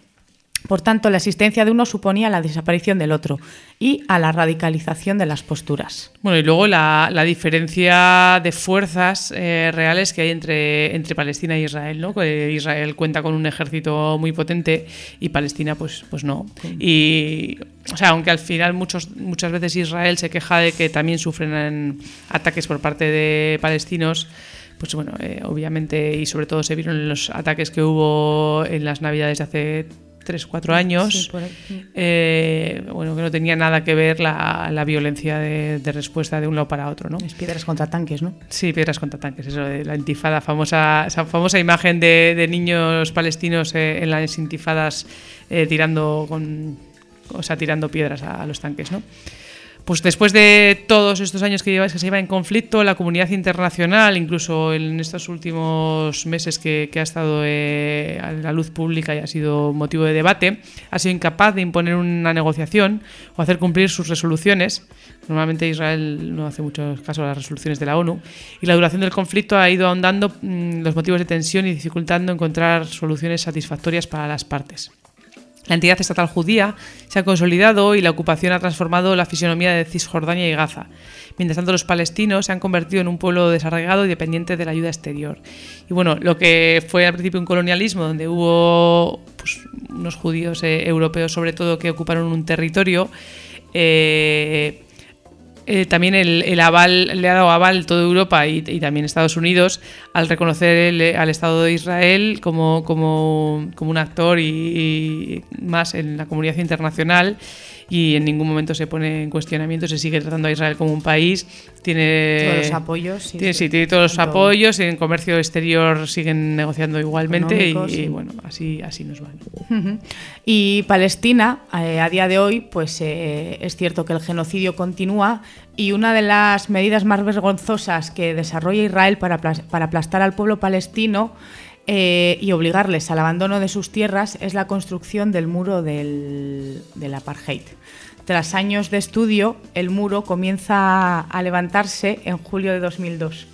Por tanto, la existencia de uno suponía la desaparición del otro y a la radicalización de las posturas. Bueno, y luego la, la diferencia de fuerzas eh, reales que hay entre, entre Palestina e Israel, ¿no? Israel cuenta con un ejército muy potente y Palestina, pues, pues no. Y, o sea, aunque al final muchos, muchas veces Israel se queja de que también sufren en ataques por parte de palestinos, pues bueno, eh, obviamente, y sobre todo se vieron en los ataques que hubo en las navidades de hace 3, 4 años, Sí, eh, bueno, que no tenía nada que ver la, la violencia de, de respuesta de un lado para otro, ¿no? Es piedras contra tanques, ¿no? Sí, piedras contra tanques, eso de la intifada, famosa, esa famosa imagen de, de niños palestinos eh, en las intifadas eh, tirando con, o sea, tirando piedras a, a los tanques, ¿no? Pues después de todos estos años que lleváis que se lleva en conflicto, la comunidad internacional, incluso en estos últimos meses que, ha estado eh, a la luz pública y ha sido motivo de debate, ha sido incapaz de imponer una negociación o hacer cumplir sus resoluciones. Normalmente Israel no hace mucho caso a las resoluciones de la ONU. Y la duración del conflicto ha ido ahondando mm, los motivos de tensión y dificultando encontrar soluciones satisfactorias para las partes. La entidad estatal judía se ha consolidado y la ocupación ha transformado la fisionomía de Cisjordania y Gaza. Mientras tanto, los palestinos se han convertido en un pueblo desarraigado y dependiente de la ayuda exterior. Y bueno, lo que fue al principio un colonialismo donde hubo pues, unos judíos eh, europeos, sobre todo, que ocuparon un territorio, eh, eh, también el, el aval le ha dado aval toda Europa y, y también Estados Unidos al reconocer el- al Estado de Israel como, como, como un actor y más en la comunidad internacional y en ningún momento se pone en cuestionamiento, se sigue tratando a Israel como un país, tiene Todos los apoyos, sí, tiene, sí. tiene todos los apoyos, en comercio exterior siguen negociando igualmente y, bueno, así, así nos va. Ujú. Y Palestina, eh, a día de hoy, pues eh, es cierto que el genocidio continúa y una de las medidas más vergonzosas que desarrolla Israel para, para aplastar al pueblo palestino eh, y obligarles al abandono de sus tierras es la construcción del muro del, del apartheid. Tras años de estudio, el muro comienza a levantarse en julio de 2002.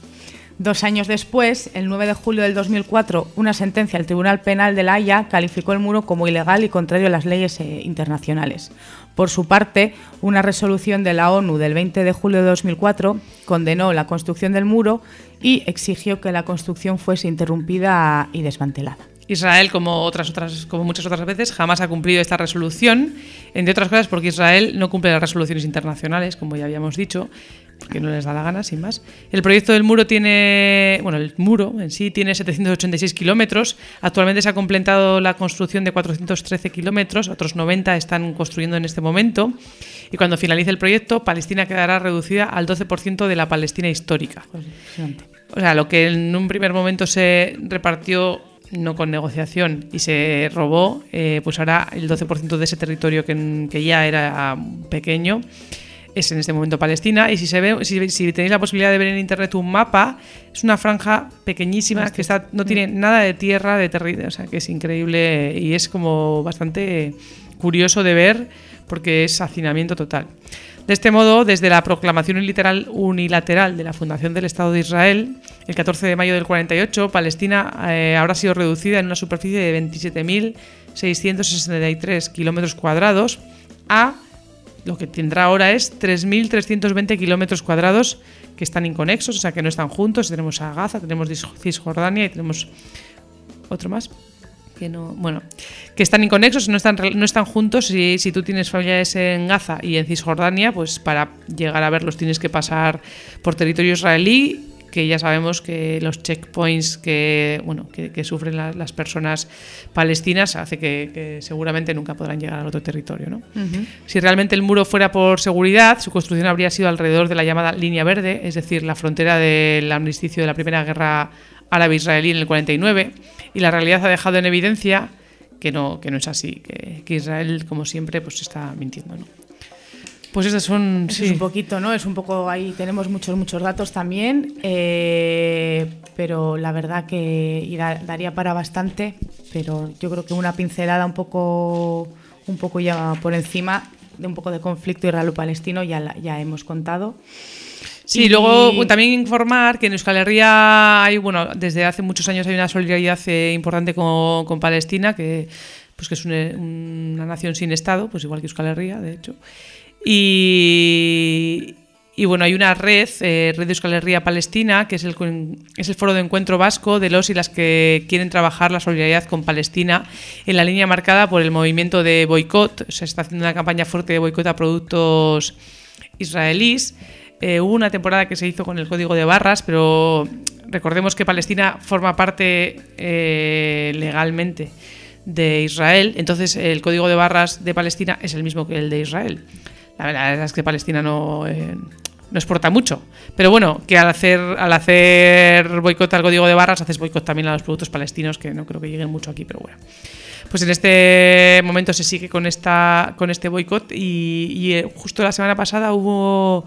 Dos años después, el 9 de julio del 2004, una sentencia del Tribunal Penal de La Haya calificó el muro como ilegal y contrario a las leyes eh, internacionales. Por su parte, una resolución de la ONU del 20 de julio de 2004 condenó la construcción del muro y exigió que la construcción fuese interrumpida y desmantelada. Israel, como como muchas otras veces, jamás ha cumplido esta resolución, entre otras cosas porque Israel no cumple las resoluciones internacionales, como ya habíamos dicho, porque no les da la gana, sin más. El proyecto del muro tiene, bueno, el muro en sí tiene 786 kilómetros. Actualmente se ha completado la construcción de 413 kilómetros, otros 90 están construyendo en este momento. Y cuando finalice el proyecto, Palestina quedará reducida al 12% de la Palestina histórica. O sea, lo que en un primer momento se repartió no con negociación y se robó, eh, pues ahora el 12% de ese territorio que, que ya era pequeño es en este momento Palestina. Y si se ve, si, si tenéis la posibilidad de ver en internet un mapa, es una franja pequeñísima que está, no tiene nada de tierra, de territorio, o sea que es increíble y es como bastante curioso de ver porque es hacinamiento total. De este modo, desde la proclamación unilateral, unilateral de la fundación del Estado de Israel, el 14 de mayo del 48, Palestina eh, habrá sido reducida en una superficie de 27.663 kilómetros cuadrados a lo que tendrá ahora es 3.320 kilómetros cuadrados que están inconexos, o sea que no están juntos. Tenemos a Gaza, tenemos Cisjordania y tenemos otro más que no, bueno, que están inconexos, no están, no están juntos. Si, si tú tienes familiares en Gaza y en Cisjordania, pues para llegar a verlos tienes que pasar por territorio israelí, que ya sabemos que los checkpoints que, bueno, que, que sufren la- las personas palestinas hace que, que seguramente nunca podrán llegar al otro territorio. ¿no? Si realmente el muro fuera por seguridad, su construcción habría sido alrededor de la llamada línea verde, es decir, la frontera del armisticio de la primera guerra árabe-israelí en el 49, y la realidad ha dejado en evidencia que no, que no es así, que, que Israel, como siempre, pues está mintiendo. ¿no? Pues estas son... Eso sí. es un poquito, ¿no? Es un poco ahí, tenemos muchos, muchos datos también, eh, pero la verdad que daría para bastante, pero yo creo que una pincelada un poco, un poco ya por encima de un poco de conflicto israelo-palestino ya, la- ya hemos contado. Sí, Y- luego también informar que en Euskal Herria hay, bueno, desde hace muchos años hay una solidaridad eh, importante con, con Palestina, que, pues que es una, una nación sin Estado, pues igual que Euskal Herria, de hecho. Y, y bueno, hay una red, eh, Red de Euskal Herria Palestina, que es el, es el foro de encuentro vasco de los y las que quieren trabajar la solidaridad con Palestina en la línea marcada por el movimiento de boicot. Se está haciendo una campaña fuerte de boicot a productos israelíes. Eh, hubo una temporada que se hizo con el código de barras, pero recordemos que Palestina forma parte eh, legalmente de Israel, entonces el código de barras de Palestina es el mismo que el de Israel. La verdad es que Palestina no, eh, no exporta mucho, pero bueno, que al hacer, al hacer boicot al código de barras haces boicot también a los productos palestinos, que no creo que lleguen mucho aquí, pero bueno. Pues en este momento se sigue con esta con este boicot y, y, eh, justo la semana pasada hubo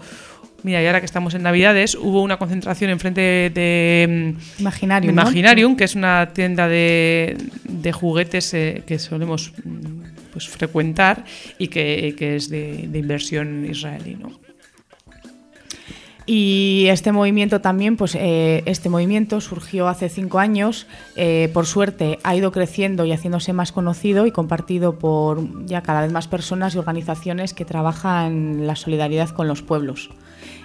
mira y ahora que estamos en Navidades hubo una concentración enfrente de mm, Imaginarium, ¿no? Imaginarium, que es una tienda de, de juguetes eh, que solemos mm, pues frecuentar y que, que es de, de inversión israelí, ¿no? Y este movimiento también, pues eh, este movimiento surgió hace cinco años, eh, por suerte ha ido creciendo y haciéndose más conocido y compartido por ya cada vez más personas y organizaciones que trabajan la solidaridad con los pueblos.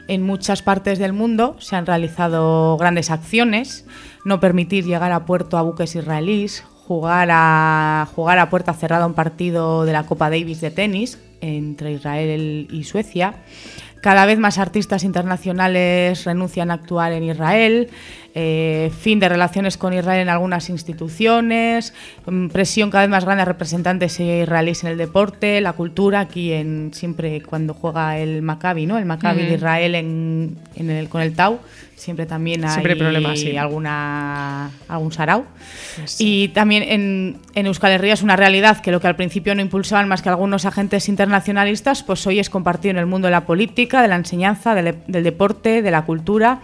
En muchas partes del mundo se han realizado grandes acciones, no permitir llegar a puerto a buques israelíes, jugar a, jugar a puerta cerrada un partido de la Copa Davis de tenis entre Israel y Suecia. Cada vez más artistas internacionales renuncian a actuar en Israel, eh, fin de relaciones con Israel en algunas instituciones, mm, presión cada vez más grande a representantes israelíes en el deporte, la cultura, aquí en siempre cuando juega el Maccabi, ¿no? El Maccabi de. Israel en, en el- con el Tau, siempre también hay, Siempre hay problemas, sí. alguna, algún sarau. Pues Y también en, en Euskal Herria es una realidad que lo que al principio no impulsaban más que algunos agentes internacionalistas, pues hoy es compartido en el mundo de la política, de la enseñanza, del, del deporte, de la cultura.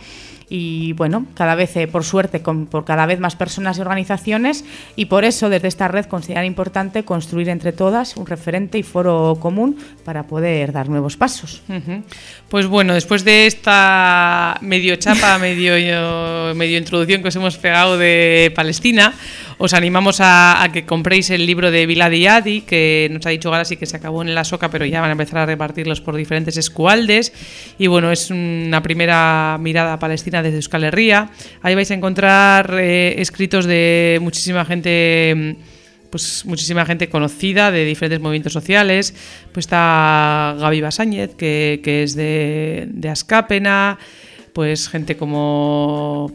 Y bueno, cada vez, eh, por suerte, por cada vez más personas y organizaciones, y por eso desde esta red consideran importante construir entre todas un referente y foro común para poder dar nuevos pasos. Pues bueno, después de esta medio chapa, medio, medio introducción que os hemos pegado de Palestina, os animamos a, que compréis el libro de Biladi Adi, que nos ha dicho Garasi que se acabó en la soca, pero ya van a empezar a repartirlos por diferentes escualdes. Y bueno, es una primera mirada a Palestina desde Euskal Herria. Ahí vais a encontrar eh, escritos de muchísima gente mm, pues muchísima gente conocida de diferentes movimientos sociales. Pues está Gaby Basáñez, que, que es de, de Ascápena, pues gente como,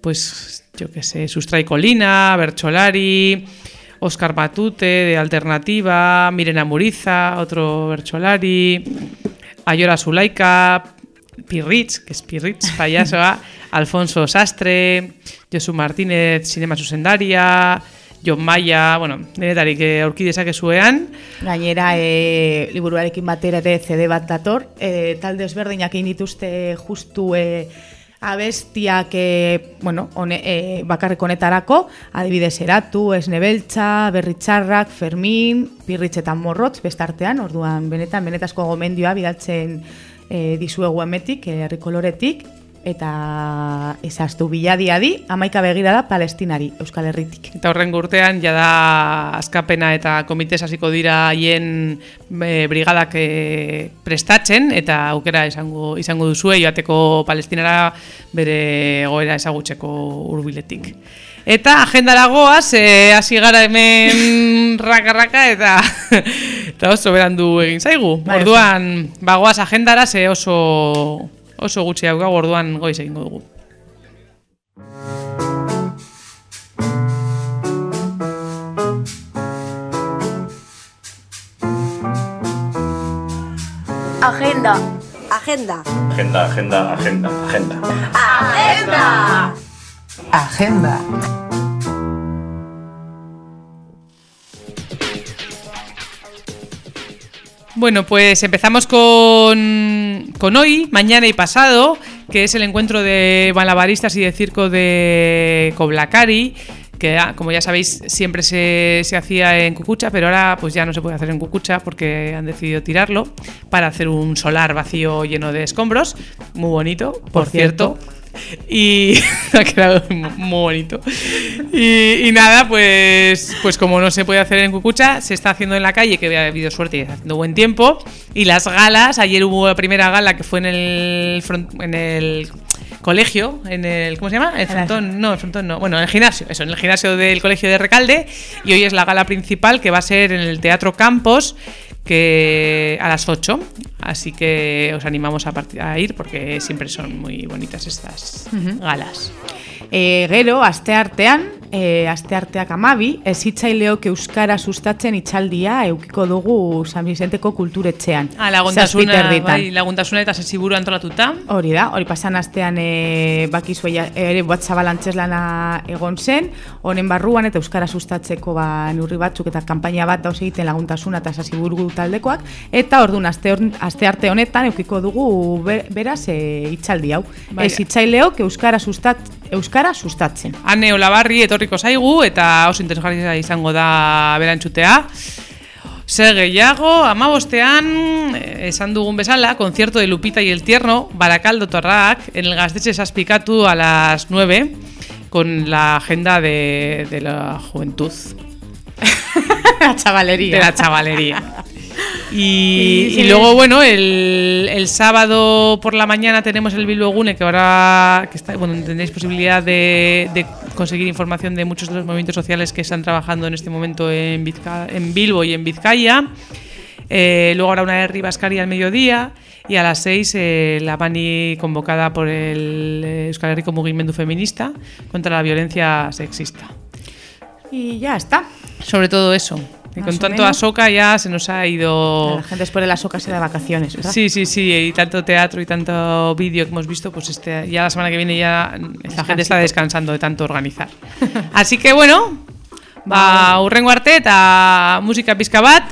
pues yo qué sé, Sustray Colina, Bercholari, Oscar Matute de Alternativa, Mirena Muriza, otro Bercholari, Ayora Zulaika, Pirritz, que es Pirritz, payaso, ah, Alfonso Sastre, Josu Martínez, Cinema Susendaria, John Maya, bueno, denetarik eh, aurki dezakezuean. Gainera, e, liburuarekin batera ere CD bat dator, e, talde ezberdinak egin dituzte justu e, abestiak e, bueno, one, e, bakarrik honetarako, adibidez eratu, esnebeltza, berritxarrak, Fermin, pirritxetan morrotz, bestartean, orduan benetan, benetazko gomendioa bidaltzen e, dizuegu emetik, e, herri koloretik, eta ezaztu biladiadi amaika begirada palestinari Euskal Herritik. Eta horren urtean, jada askapena eta komitez hasiko dira haien e, brigadak e, prestatzen, eta aukera izango, izango duzue, joateko palestinara bere goera ezagutzeko urbiletik. Eta agendara goaz, e, hasi gara hemen raka-raka eta, eta oso berandu egin zaigu. Bai, Orduan, bagoaz agendara ze oso, oso gutxi hau orduan goiz egingo dugu. Agenda. Agenda. Agenda, agenda, agenda, agenda. Agenda. Agenda. Bueno, pues empezamos con, con hoy, mañana y pasado, que es el encuentro de malabaristas y de circo de Coblacari, que ah, como ya sabéis siempre se, se hacía en Cucucha, pero ahora pues ya no se puede hacer en Cucucha porque han decidido tirarlo para hacer un solar vacío lleno de escombros, muy bonito, por, Por cierto. Y ha quedado muy bonito. Y, y nada, pues, pues como no se puede hacer en Cucucha, se está haciendo en la calle, que ha habido suerte y está haciendo buen tiempo. Y las galas, ayer hubo la primera gala que fue en el, front- en el colegio, en el. ¿Cómo se llama? El frontón, no, el frontón no. Bueno, en el gimnasio, eso, en el gimnasio del colegio de Recalde. Y hoy es la gala principal que va a ser en el Teatro Campos que a las 8, así que os animamos a, a ir porque siempre son muy bonitas estas galas. E, gero, asteartean, e, astearteak amabi, ezitzaileok Euskara sustatzen itxaldia eukiko dugu San Vicenteko kulturetxean. Ah, laguntasuna, bai, laguntasuna eta sesiburu antolatuta. Hori da, hori pasan astean e, bakizu ea- ere WhatsApp antzeslana egon zen, honen barruan eta euskara sustatzeko ba neurri batzuk eta kanpaina bat dauz egiten laguntasuna eta sasiburu taldekoak eta ordun aste aste arte honetan eukiko dugu be- beraz e, hitzaldi hau. Bai. Ez euskara sustat euskara sustatzen. Ane Olabarri etorriko zaigu eta oso interesgarria izango da berantzutea. Zer gehiago, amabostean, eh, esan dugun bezala, concierto de Lupita y el Tierno, Barakaldo Torrak, en el Gaztetxe Saspikatu a las 9, con la agenda de, de la juventud. la chavalería. De la chavalería. Y, luego, bueno, el, el sábado por la mañana tenemos el Bilbo Gune, que ahora que está, bueno, tendréis posibilidad de, de conseguir información de muchos de los movimientos sociales que están trabajando en este momento en, Vizca- en Bilbo y en Vizcaya. Eh, luego habrá una de Ribascari al mediodía y a las 6 eh, la Bani convocada por el Euskal Herriko Mugimendu Feminista contra la violencia sexista. Y ya está. Sobre todo eso. Y con tanto. Asoka ya se nos ha ido... La gente después de las ocas se da vacaciones, ¿verdad? Sí, sí, sí, y tanto teatro y tanto vídeo que hemos visto, pues este, ya la semana que viene ya la gente está descansando de tanto organizar. Así que bueno, ba, urrengo arte eta musika pizka bat.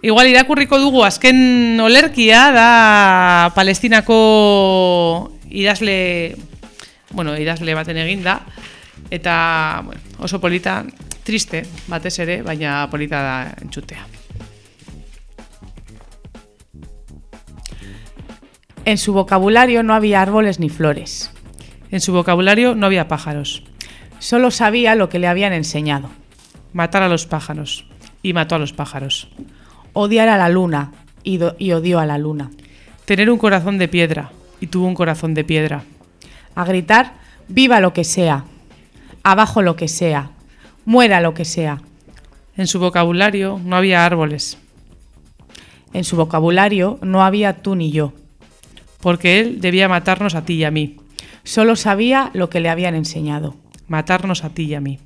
Igual irakurriko dugu azken olerkia da Palestinako idazle, bueno, idazle baten eginda eta bueno, oso polita, triste batez ere, baina polita da entzutea. En su vocabulario no había árboles ni flores. En su vocabulario no había pájaros. Solo sabía lo que le habían enseñado. Matar a los pájaros. Y mató a los pájaros. Odiar a la luna y, y odió a la luna. Tener un corazón de piedra. Y tuvo un corazón de piedra. A gritar, viva lo que sea, abajo lo que sea, muera lo que sea. En su vocabulario no había árboles. En su vocabulario no había tú ni yo. Porque él debía matarnos a ti y a mí. Solo sabía lo que le habían enseñado. Matarnos a ti y a mí.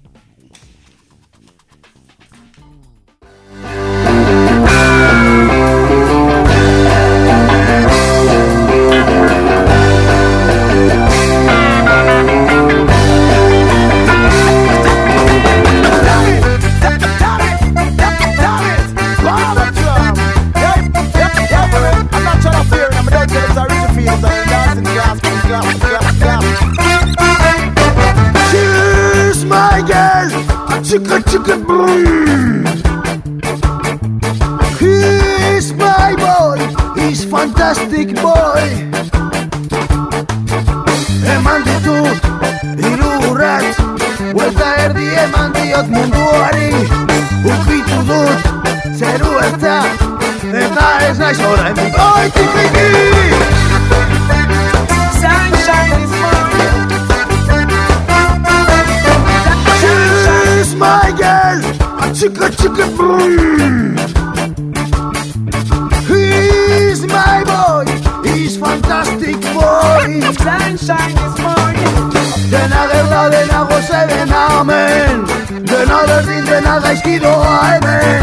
Chicka chicka boom. He's my boy. He's fantastic boy. dut Hiru urratz Buelta erdi eman diot munduari Ukitu dut Zeru ertza Eta ez naiz orain Oitik egin chicka chicka boom. He's my boy, he's fantastic boy. Sunshine this morning. De nada de nada José, de nada. De nada de nada esquido, ay men.